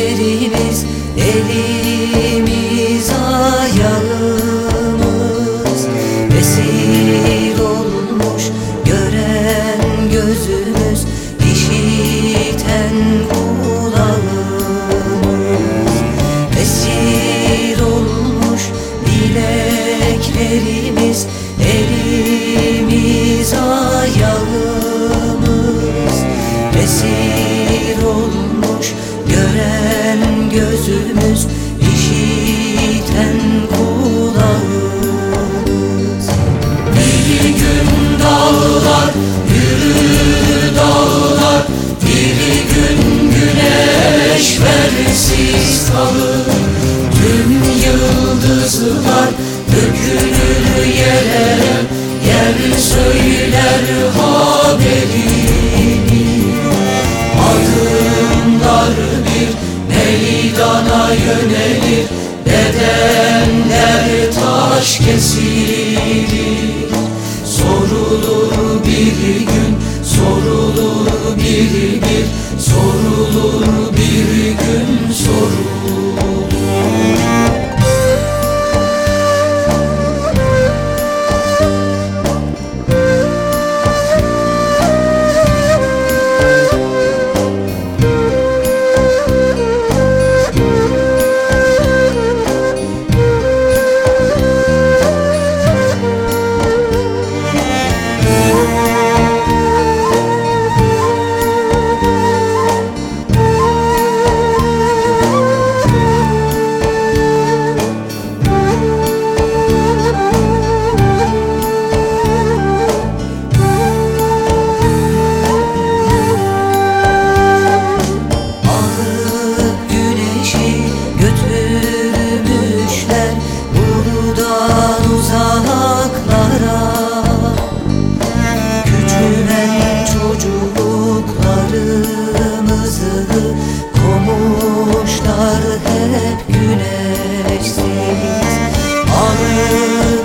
ellerimiz elimiz ayağımız. Esir olmuş gören gözümüz işiten kulağımız. Esir olmuş dileklerimiz gören gözümüz işiten kulağımız. Bir gün dağlar yürür dağlar. Bir gün güneş versiz kalır. Tüm yıldızlar dökülür yere Yer söyler taş kesilir. Sorulur bir gün, sorulur bir bir Sorulur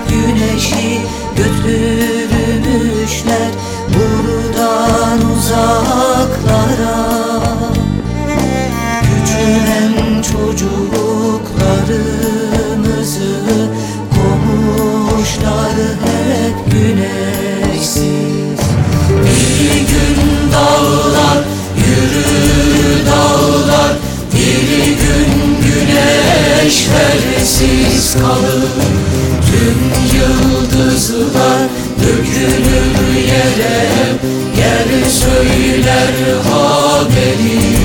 güneşi götürmüşler buradan uzaklara. Küçülen çocuklarımızı komuşlar hep güneşsiz. Bir gün dağlar yürür dağlar Bir gün güneş versiz kalır Tüm yıldızlar dökülür yere. Yer söyler haberini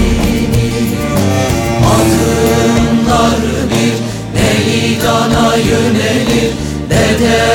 Adımlar bir meydana yönelir. Beden